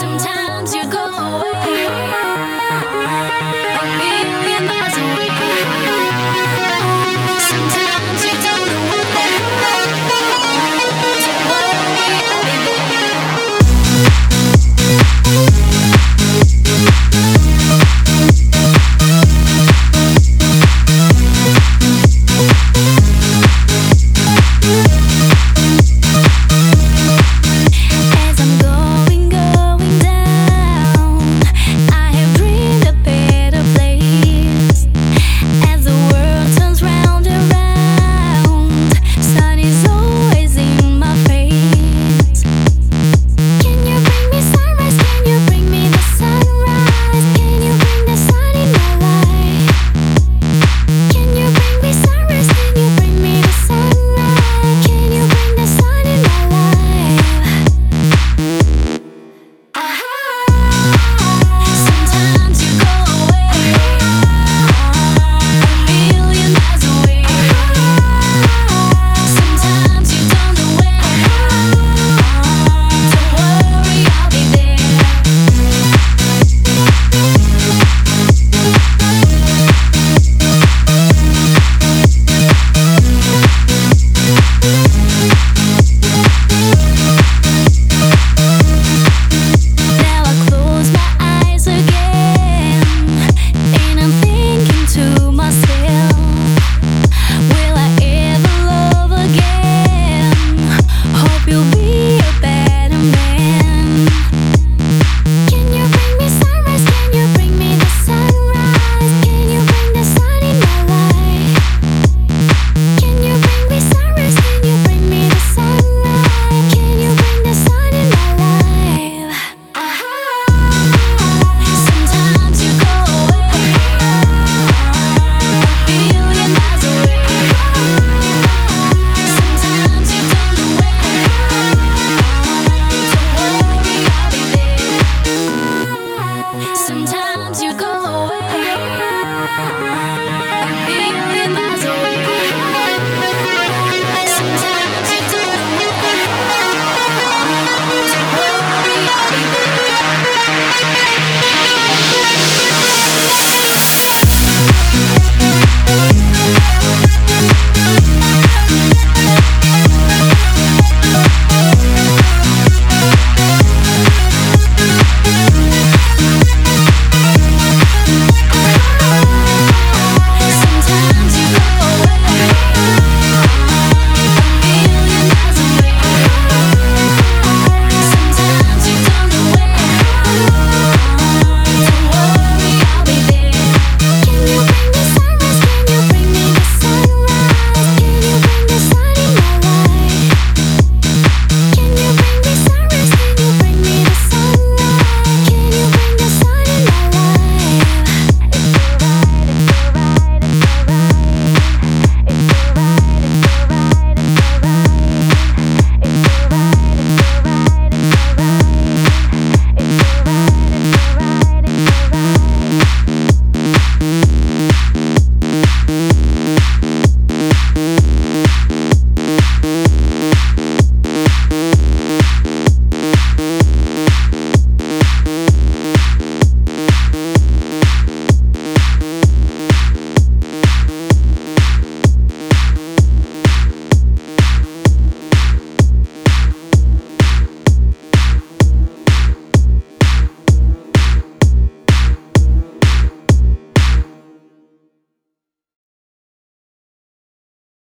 sometimes.